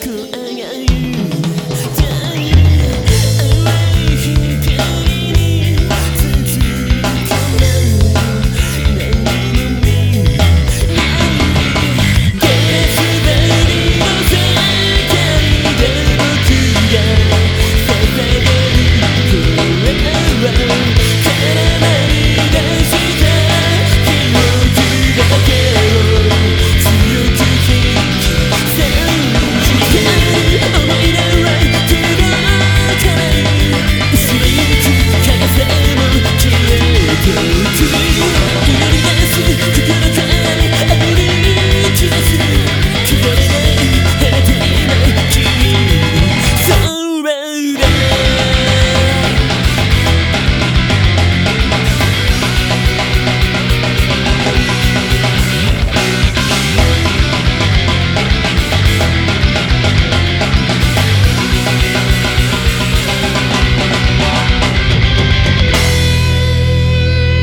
くあがい